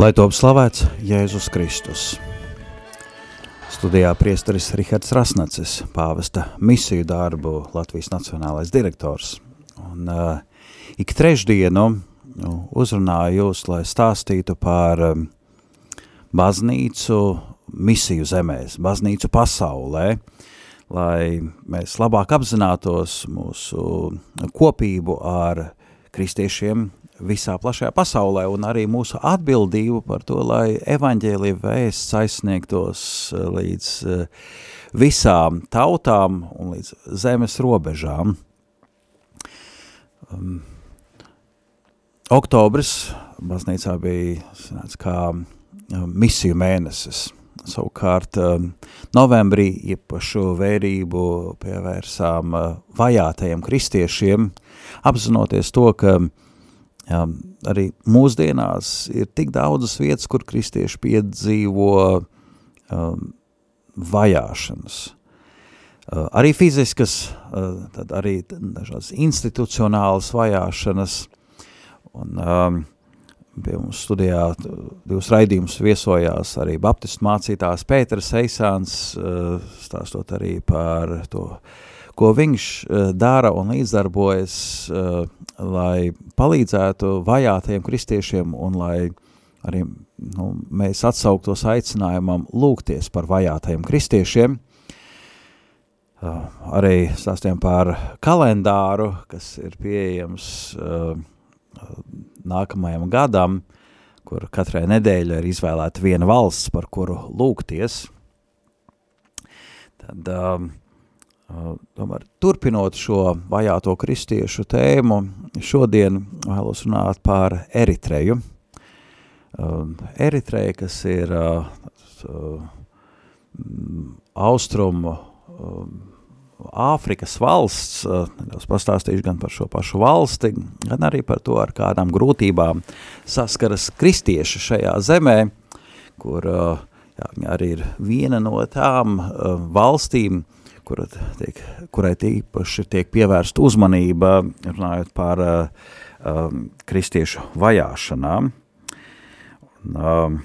Lai top slavēts Jēzus Kristus. Studijā priesteris Rihards Rasnacis, pāvesta misiju darbu Latvijas nacionālais direktors. Un uh, ik trešdienu nu, uzrunāju jūs, lai stāstītu par um, baznīcu misiju zemēs, baznīcu pasaulē, lai mēs labāk apzinātos mūsu kopību ar kristiešiem visā plašajā pasaulē un arī mūsu atbildību par to, lai evaņģēlija vēsts aizsniegtos eh, līdz eh, visām tautām un līdz zemes robežām. Um, oktobris baznīcā bija sanāc, kā um, misiju mēnesis. Savukārt um, novembrī īpašu vērību pievērsām uh, vajātajiem kristiešiem, apzinoties to, ka uh, arī mūsdienās ir tik daudzas vietas, kur kristieši piedzīvo um, vajāšanas. Uh, arī fiziskas, uh, tad arī dažādas institucionālas vajāšanas. Un, um, pie mums studijā divus raidījumus viesojās arī baptistu mācītājs Pēters Eisāns, uh, stāstot arī par to ko viņš dara un līdzdarbojas, lai palīdzētu vajātajiem kristiešiem un lai arī nu, mēs atsauktos aicinājumam lūgties par vajātajiem kristiešiem. Uh, arī stāstiem par kalendāru, kas ir pieejams uh, nākamajam gadam, kur katrai nedēļa ir izvēlēta viena valsts, par kuru lūgties. Tad uh, Tomēr turpinot šo vajāto kristiešu tēmu, šodien vēlos runāt par Eritreju. Eritreja, kas ir austrumu Āfrikas valsts, nedaudz pastāstīšu gan par šo pašu valsti, gan arī par to, ar kādām grūtībām saskaras kristieši šajā zemē, kur jā, arī ir viena no tām valstīm, kura tiek, kurai tīpaši tiek pievērsta uzmanība, runājot par uh, um, kristiešu vajāšanām. Um,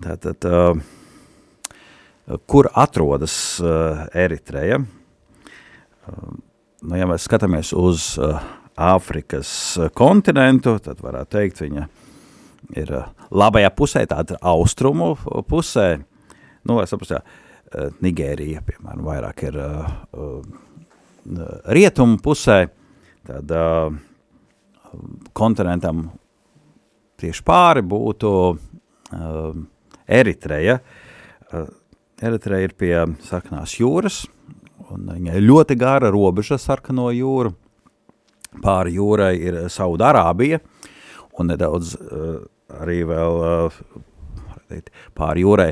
tātad, uh, kur atrodas uh, Eritreja? Uh, nu, ja mēs skatāmies uz uh, Āfrikas kontinentu, tad varētu teikt, viņa ir labajā pusē, tāda austrumu pusē, nu, es saprotu, Nigērija, piemēram, vairāk ir uh, uh, rietumu pusē, tad uh, kontinentam tieši pāri būtu Eritreja. Eritreja ir pie sarkanās jūras, un viņai ļoti gara robeža sarkano jūru. Pāri jūrai ir Saudarābija, un nedaudz uh, arī vēl uh, pāri jūrai,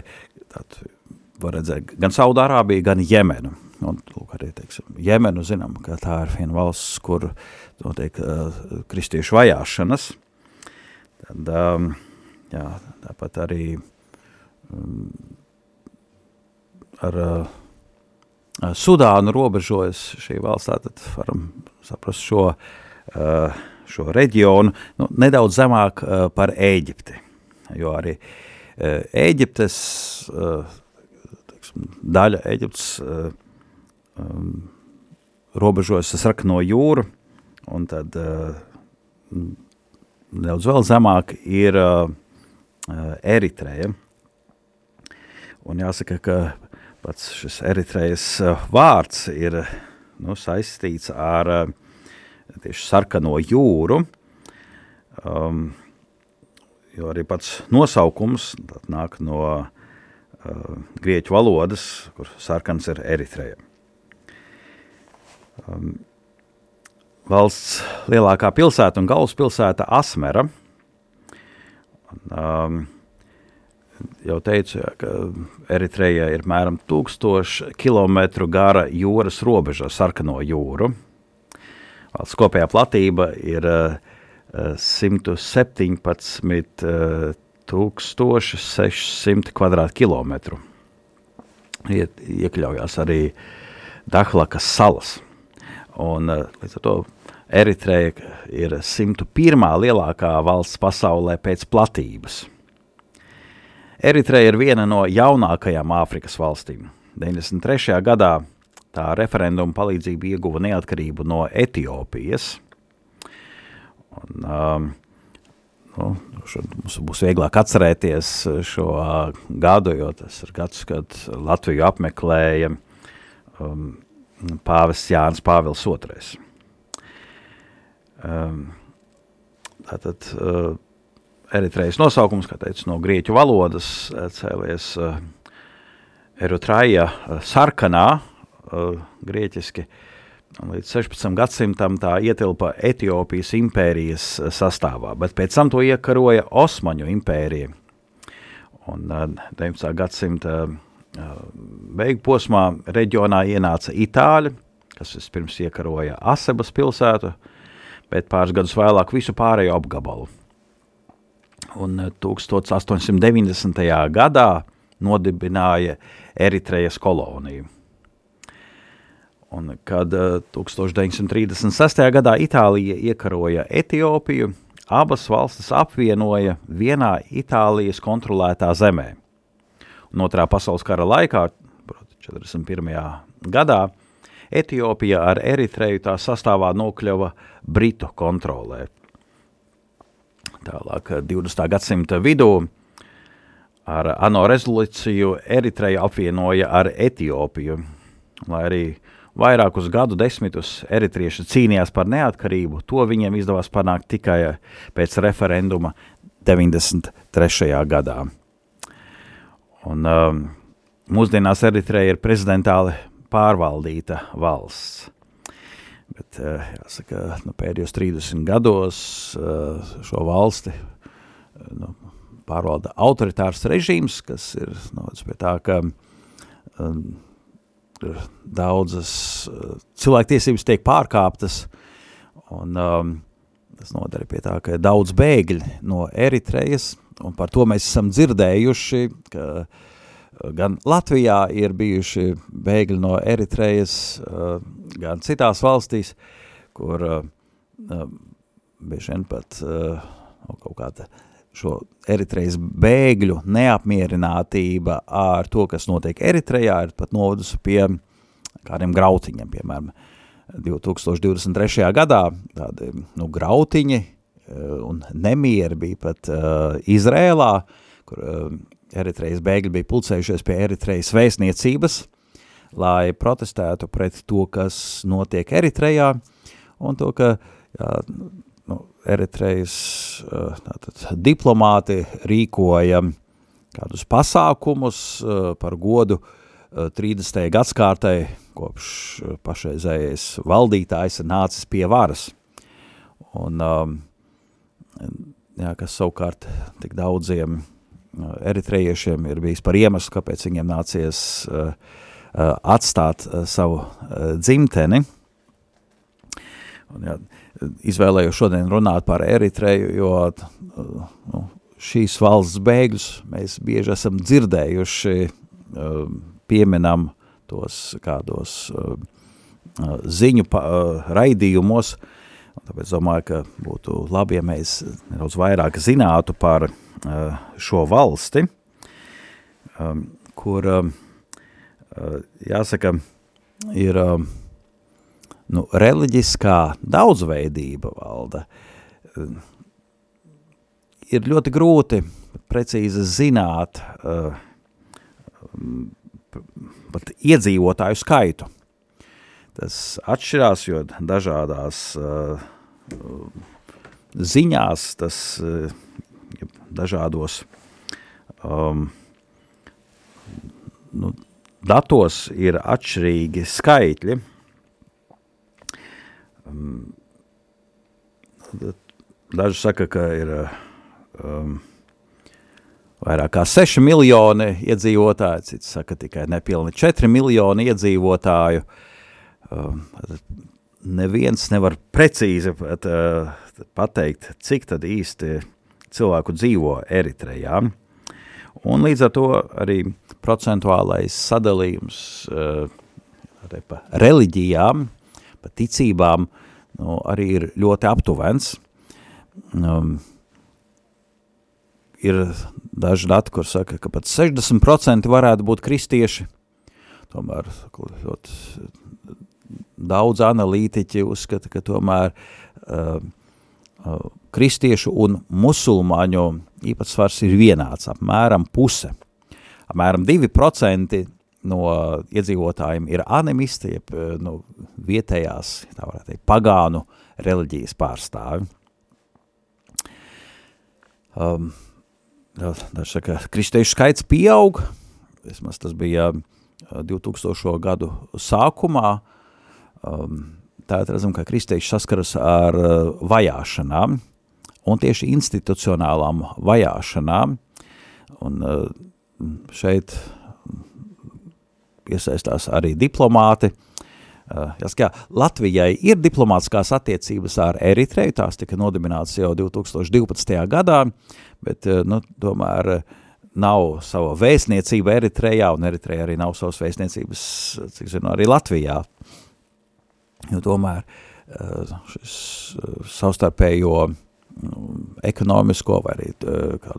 var redzēt gan Saudārābiju, gan Jemenu. Un, lūk, arī, teiksim, Jemenu zinām, ka tā ir viena valsts, kur notiek uh, kristiešu vajāšanas. Tad, um, jā, tāpat arī um, ar uh, Sudānu robežojas šī valsts, tātad varam saprast šo, uh, šo reģionu, nu, nedaudz zemāk uh, par Ēģipti, jo arī uh, Ēģiptes uh, daļa Eģiptes uh, um, robežojas ar Sarkano jūru, un tad uh, nedaudz vēl zemāk ir uh, Eritreja. Un jāsaka, ka pats šis Eritrejas vārds ir nu, saistīts ar tieši sarkano jūru, um, jo arī pats nosaukums nāk no uh, grieķu valodas, kur sarkans ir Eritreja. Um, valsts lielākā pilsēta un galvaspilsēta Asmera. Um, jau teicu, ja, ka Eritreja ir apmēram 1000 km gara jūras robeža ar sarkano jūru. Valsts kopējā platība ir uh, 117 uh, 1600 km2. Iet, iekļaujās arī Dahlakas salas. Un, uh, līdz ar to Eritreja ir 101. lielākā valsts pasaulē pēc platības. Eritreja ir viena no jaunākajām Āfrikas valstīm. 93. gadā tā referenduma palīdzību ieguva neatkarību no Etiopijas. Un, um, nu, mums būs vieglāk atcerēties šo uh, gadu, jo tas ir gads, kad Latviju apmeklēja um, pāvests Jānis Pāvils II. Um, tātad uh, Eritrejas nosaukums, kā teicu, no grieķu valodas uh, cēlies uh, Erutraja uh, sarkanā, uh, grieķiski, līdz 16. gadsimtam tā ietilpa Etiopijas impērijas uh, sastāvā, bet pēc tam to iekaroja Osmaņu impērija. Un uh, 19. gadsimta uh, beigu posmā reģionā ienāca Itāļi, kas vispirms iekaroja Asebas pilsētu, bet pāris gadus vēlāk visu pārējo apgabalu. Un 1890. Eh, gadā nodibināja Eritrejas koloniju. Un kad 1936. Eh, gadā Itālija iekaroja Etiopiju, abas valstis apvienoja vienā Itālijas kontrolētā zemē. Un otrā pasaules kara laikā, proti 41. gadā, Etiopija ar Eritreju tā sastāvā nokļuva Britu kontrolē. Tālāk 20. gadsimta vidū ar ANO rezolūciju Eritreja apvienoja ar Etiopiju, lai arī vairākus gadu desmitus eritrieši cīnījās par neatkarību, to viņiem izdevās panākt tikai pēc referenduma 93. gadā. Un, um, mūsdienās Eritreja ir prezidentāli pārvaldīta valsts. Bet, eh, jāsaka, nu, pēdējos 30 gados eh, šo valsti eh, nu, pārvalda autoritārs režīms, kas ir novedis pie tā, ka um, daudzas cilvēktiesības tiek pārkāptas, un um, tas nodara pie tā, ka ir daudz bēgļi no Eritrejas, un par to mēs esam dzirdējuši, ka uh, gan Latvijā ir bijuši bēgļi no Eritrejas, eh, gan citās valstīs, kur eh, eh, bieži vien pat kaut kāda šo Eritrejas bēgļu neapmierinātība ar to, kas notiek Eritrejā, ir pat novedusi pie kādiem grautiņiem, piemēram, 2023. gadā tādi nu, grautiņi un nemieri bija pat uh, Izrēlā, kur uh, Eritrejas bēgļi bija pulcējušies pie Eritrejas vēstniecības, lai protestētu pret to, kas notiek Eritrejā, un to, ka jā, nu, Eritrejas tātad, diplomāti rīkoja kādus pasākumus par godu 30. gadskārtai, kopš pašreizējais valdītājs ir nācis pie varas. Un, jā, kas savukārt tik daudziem eritrejiešiem ir bijis par iemeslu, kāpēc viņiem nācies atstāt savu dzimteni. Un, jā, izvēlējos šodien runāt par Eritreju, jo uh, nu, šīs valsts bēgļus mēs bieži esam dzirdējuši, uh, pieminam tos kādos uh, ziņu raidījumos, tāpēc domāju, ka būtu labi, ja mēs nedaudz vairāk zinātu par šo valsti, um, kur, um, jāsaka, ir um, nu, reliģiskā daudzveidība valda. Ir ļoti grūti precīzi zināt uh, pat iedzīvotāju skaitu. Tas atšķirās, jo dažādās uh, ziņās tas uh, dažādos um, nu, datos ir atšķirīgi skaitļi. Daži saka, ka ir um, vairāk kā 6 miljoni iedzīvotāji, cits saka tikai nepilni 4 miljoni iedzīvotāju. Um, neviens nevar precīzi pat, uh, pateikt, cik tad īsti cilvēku dzīvo Eritrejā. Un līdz ar to arī procentuālais sadalījums uh, pa reliģijām, pa ticībām, nu, arī ir ļoti aptuvens. Um, ir daži dati, kur saka, ka pat 60% varētu būt kristieši. Tomēr ļoti daudz analītiķi uzskata, ka tomēr uh, uh, kristiešu un musulmaņu īpatsvars ir vienāds, apmēram puse. Apmēram 2% no iedzīvotājiem ir animisti, jeb nu, vietējās, tā varētu teikt, pagānu reliģijas pārstāvi. Um, Daži saka, kristiešu skaits pieaug, vismaz tas bija 2000. gadu sākumā, um, tātad redzam, ka kristieši saskaras ar vajāšanām, un tieši institucionālām vajāšanām, un šeit iesaistās arī diplomāti. Uh, jāsaka, Latvijai ir diplomātiskās attiecības ar Eritreju, tās tika nodibināts jau 2012. gadā, bet uh, nu, tomēr uh, nav sava vēstniecība Eritrejā, un Eritreja arī nav savas vēstniecības, cik zinu, arī Latvijā. Jo tomēr šis savstarpējo nu, ekonomisko vai arī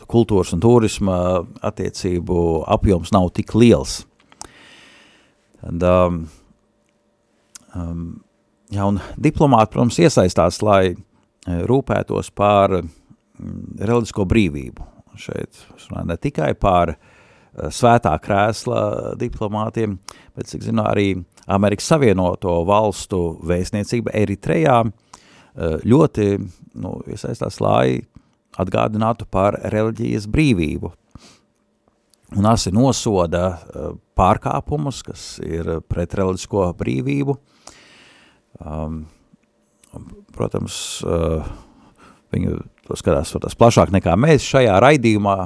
kultūras un turisma attiecību apjoms nav tik liels. And, um, um, jā, un diplomāti, protams, iesaistās, lai uh, rūpētos par reliģisko brīvību. Šeit ne tikai par uh, svētā krēsla diplomātiem, bet, cik zinu, arī Amerikas Savienoto valstu vēstniecība Eritrejā uh, ļoti nu, iesaistās, lai atgādinātu par reliģijas brīvību un asi nosoda uh, pārkāpumus, kas ir pret reliģisko brīvību. Um, protams, uh, viņu to skatās tas plašāk nekā mēs šajā raidījumā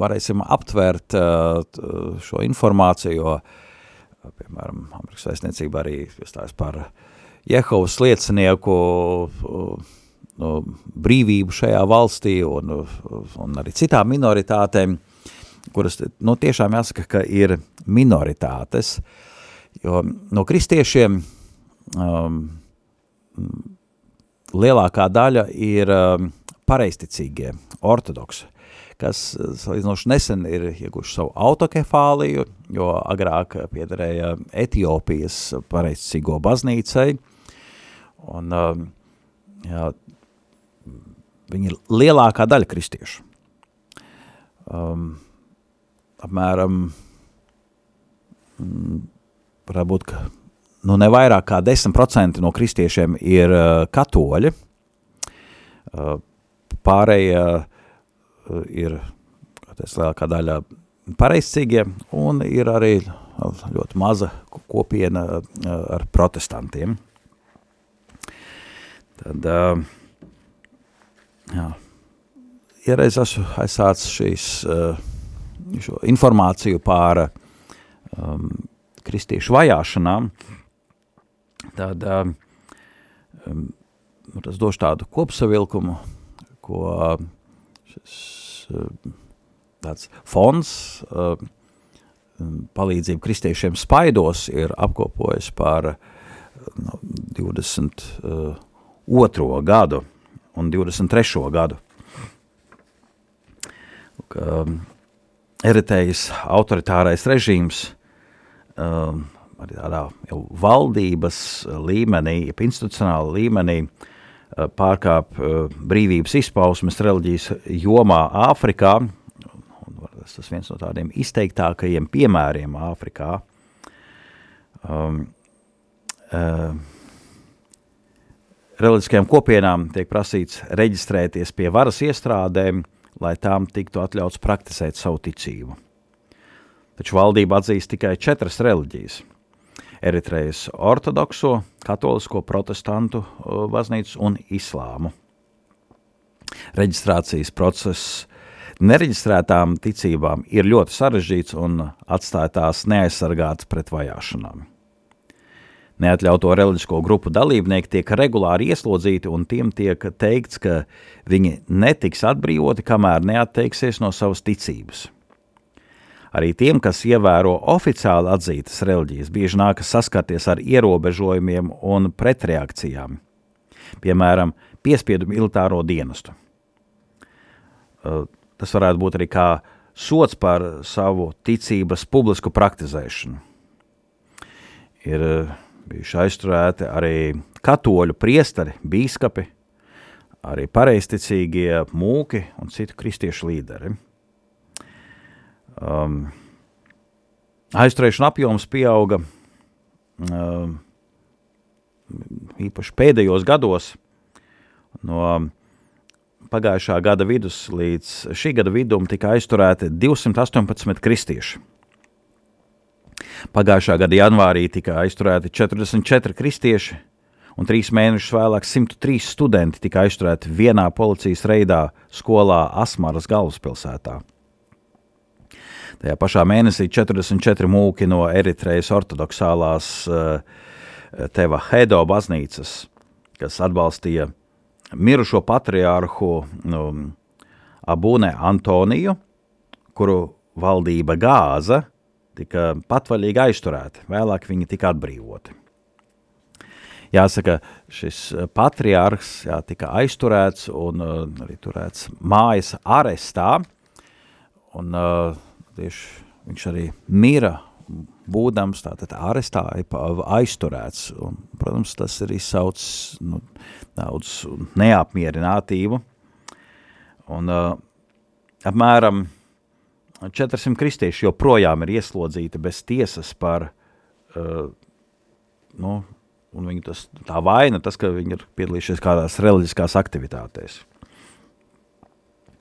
varēsim aptvert uh, šo informāciju, jo, uh, piemēram, Amerikas vēstniecība arī iestājas par Jehovas liecinieku uh, brīvību šajā valstī un, un arī citām minoritātēm kuras nu, tiešām jāsaka, ka ir minoritātes, jo no kristiešiem um, lielākā daļa ir um, pareisticīgie, ortodoksi, kas salīdzinoši nesen ir ieguši savu autokefāliju, jo agrāk piederēja Etiopijas pareisticīgo baznīcai, un um, jā, viņi ir lielākā daļa kristiešu. Um, apmēram, mm, varētu būt, ka nu, ne vairāk kā 10% no kristiešiem ir uh, katoļi, uh, pārējie uh, ir tās, lielākā daļa pareizcīgie, un ir arī ļoti maza kopiena uh, ar protestantiem. Tad, uh, jā, iereiz esmu aizsācis šīs uh, šo informāciju pār um, kristiešu vajāšanām, tad um, um, tas došu tādu kopsavilkumu, ko šis um, tāds fonds um, palīdzību kristiešiem spaidos ir apkopojis par no, 22. gadu un 23. gadu. Ka, eritējas autoritārais režīms um, arī tādā jau valdības līmenī, institucionāla līmenī uh, pārkāp uh, brīvības izpausmes reliģijas jomā Āfrikā, tas viens no tādiem izteiktākajiem piemēriem Āfrikā. Um, uh, reliģiskajām kopienām tiek prasīts reģistrēties pie varas iestrādēm, lai tām tiktu atļauts praktizēt savu ticību. Taču valdība atzīst tikai četras reliģijas. Eritrejas ortodokso, katolisko protestantu baznīcu un islāmu. Reģistrācijas process nereģistrētām ticībām ir ļoti sarežģīts un atstāja tās neaizsargātas pret vajāšanām. Neatļauto reliģisko grupu dalībnieki tiek regulāri ieslodzīti, un tiem tiek teikts, ka viņi netiks atbrīvoti, kamēr neatteiksies no savas ticības. Arī tiem, kas ievēro oficiāli atzītas reliģijas, bieži nākas saskarties ar ierobežojumiem un pretreakcijām, piemēram, piespiedu militāro dienestu. Tas varētu būt arī kā sots par savu ticības publisku praktizēšanu. Ir bijuši aizturēti arī katoļu priesteri, bīskapi, arī pareizticīgie mūki un citu kristiešu līderi. Um, aizturēšana apjoms pieauga um, īpaši pēdējos gados no pagājušā gada vidus līdz šī gada vidum tika aizturēti 218 kristieši. Pagājušā gada janvārī tika aizturēti 44 kristieši, un trīs mēnešus vēlāk 103 studenti tika aizturēti vienā policijas reidā skolā Asmaras galvaspilsētā. Tajā pašā mēnesī 44 mūki no Eritrejas ortodoksālās uh, Teva Hedo baznīcas, kas atbalstīja mirušo patriārhu um, Abūne Antoniju, kuru valdība gāza, tika patvaļīgi aizturēti. Vēlāk viņi tika atbrīvoti. Jāsaka, šis patriārhs jā, tika aizturēts un uh, arī turēts mājas arestā. Un, uh, tieši viņš arī mira būdams tātad arestā aizturēts. Un, protams, tas arī sauc nu, daudz neapmierinātību. Un, uh, apmēram 400 kristieši joprojām ir ieslodzīti bez tiesas par, uh, nu, tas, tā vaina, tas, ka viņi ir piedalījušies kādās reliģiskās aktivitātēs.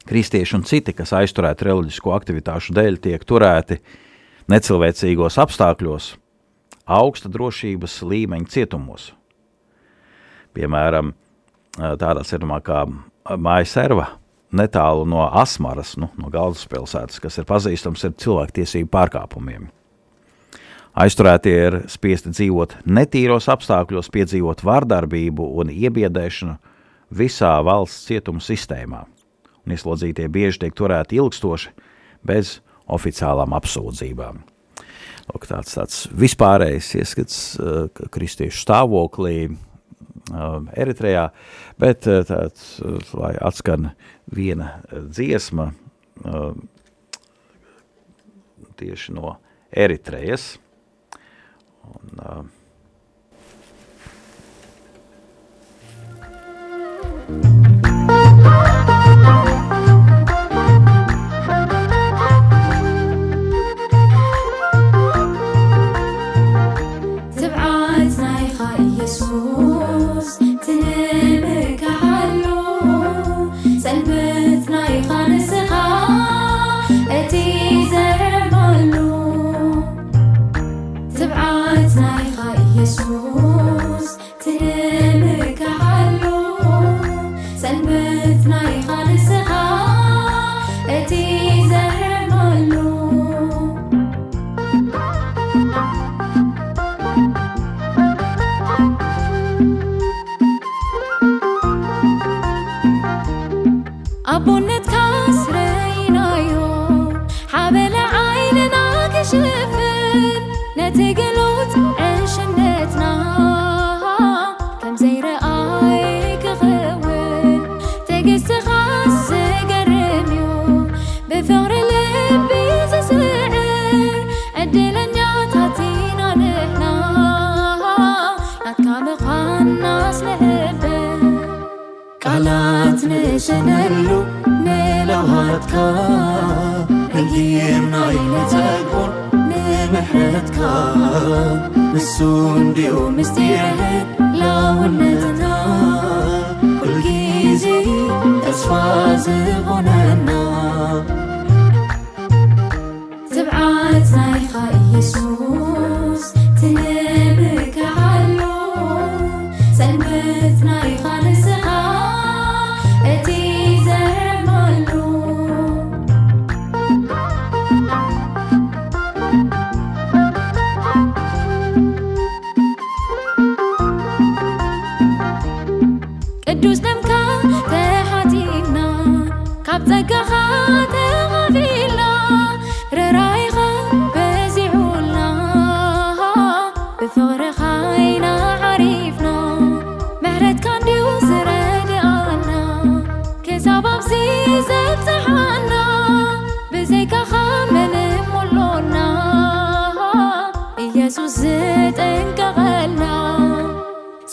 Kristieši un citi, kas aizturēti reliģisko aktivitāšu dēļ, tiek turēti necilvēcīgos apstākļos, augsta drošības līmeņa cietumos. Piemēram, tādā cietumā kā Māja Serva, netālu no Asmaras, nu, no galvaspilsētas, kas ir pazīstams ar cilvēktiesību pārkāpumiem. Aizturētie ir spiesti dzīvot netīros apstākļos, piedzīvot vardarbību un iebiedēšanu visā valsts cietuma sistēmā. Un ieslodzītie bieži tiek turēti ilgstoši bez oficiālām apsūdzībām. Lūk, tāds, tāds vispārējais ieskats uh, kristiešu stāvoklī uh, Eritrejā, bet uh, tāds, uh, lai atskan viena eh, dziesma eh, tieši no Eritrejas. Un, uh, Thank you.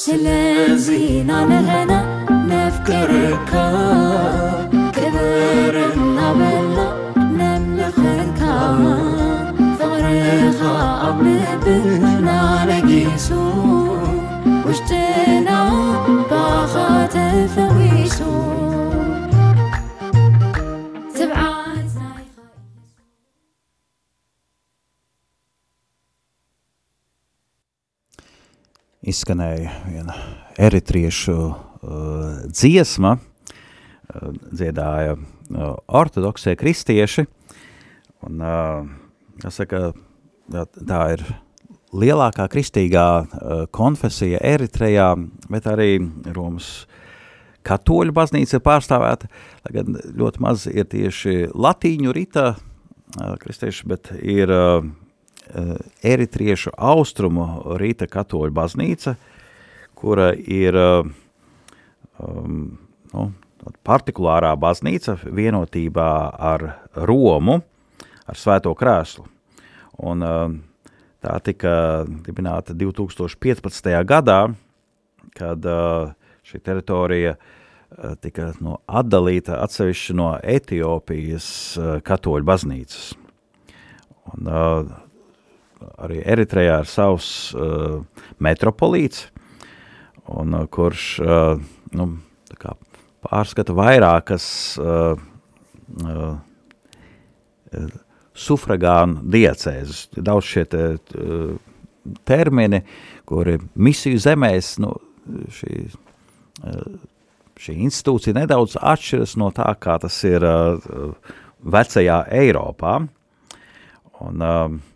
ስለዚ ናንሕና ነፍቅርካ ክብር እናበልና ነምልኽካ ፍቕርኻ ኣብ ልብና ነጊሱ ውሽጥና ባኻ ተፈዊሱ izskanēja viena eritriešu uh, dziesma, uh, dziedāja uh, ortodoksie kristieši, un uh, jāsaka, jā, tā ir lielākā kristīgā uh, konfesija Eritrejā, bet arī Romas katoļu baznīca ir pārstāvēta, lai gan ļoti maz ir tieši latīņu rita uh, kristieši, bet ir uh, eritriešu austrumu rīta katoļu baznīca, kura ir uh, um, nu, partikulārā baznīca vienotībā ar Romu, ar Svēto krēslu. Un, uh, tā tika dibināta 2015. gadā, kad uh, šī teritorija uh, tika no, atdalīta atsevišķi no Etiopijas uh, katoļu baznīcas. Un, uh, arī Eritrejā ir savs uh, metropolīts, un, uh, kurš uh, nu, kā pārskata vairākas uh, uh, sufragānu diecēzes. Daudz šie te, uh, termini, kuri misiju zemēs, nu, šī, uh, šī institūcija nedaudz atšķiras no tā, kā tas ir uh, vecajā Eiropā. Un, uh,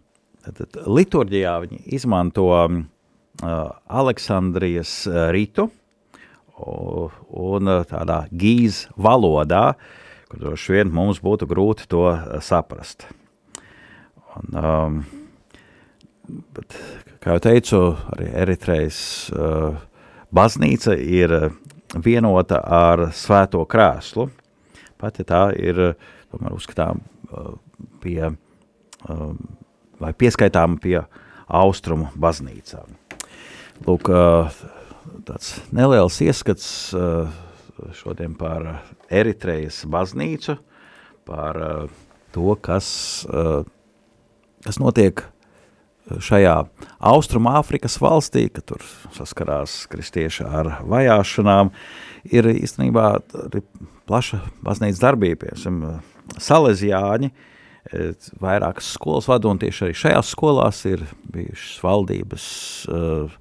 tad liturģijā viņi izmanto uh, Aleksandrijas uh, ritu u- un uh, tādā gīz valodā, kur droši vien mums būtu grūti to uh, saprast. Un, um, bet, kā jau teicu, arī Eritrejas uh, baznīca ir uh, vienota ar svēto krēslu. Pat ja tā ir uh, tomēr uzskatām uh, pie um, vai pieskaitām pie austrumu baznīcām. Lūk, tāds neliels ieskats šodien par Eritrejas baznīcu, par to, kas, kas notiek šajā Austrumāfrikas valstī, ka tur saskarās kristieši ar vajāšanām, ir īstenībā plaša baznīcas darbība, piemēram, Salezjāņi, vairākas skolas vada, un tieši arī šajās skolās ir bijušas valdības uh,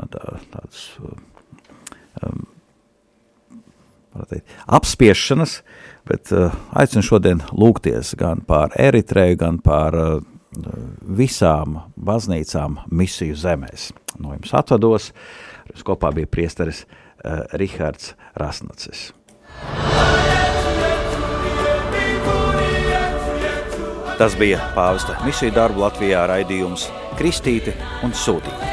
tā, tādas um, teikt, apspiešanas, bet uh, aicinu šodien lūgties gan par Eritreju, gan par uh, visām baznīcām misiju zemēs. No jums atvados, kopā bija priesteris uh, Rihards Rasnacis. Tas bija pāvesta misiju darbu Latvijā raidījums Kristīti un Sūtīti.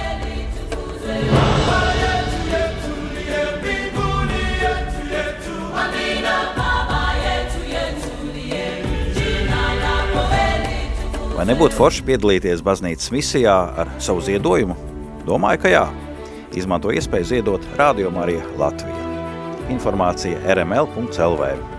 Vai nebūtu forši piedalīties baznīcas misijā ar savu ziedojumu? Domāju, ka jā. Izmanto iespēju ziedot Radio Marija Latvija. Informācija rml.lv.